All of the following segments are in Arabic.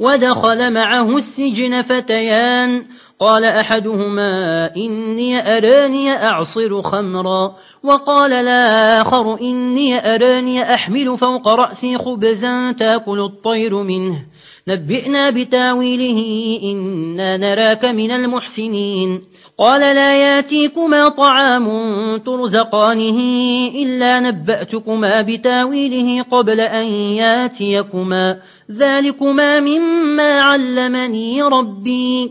ودخل معه السجن فتيان. قال أحدهما إني أراني أعصر خمرا. وقال الآخر إني أراني أحمل فوق رأسي خبزا تأكل الطير منه. نبئنا بتاويله إنا نراك من المحسنين. قال لا ياتيكما طعام ترزقانه إلا نبأتكما بتاويله قبل أن ياتيكما. ذلكما مما علمني ربي.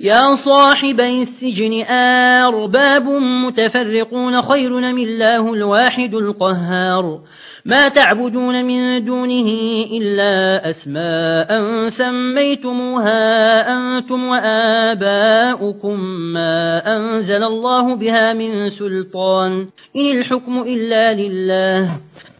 يا صاحبي السجن أرباب متفرقون خير من الله الواحد القهار. ما تعبدون من دونه إلا أسماء سميتموها أنتم وآباؤكم ما أنزل الله بها من سلطان. إن الحكم إلا لله.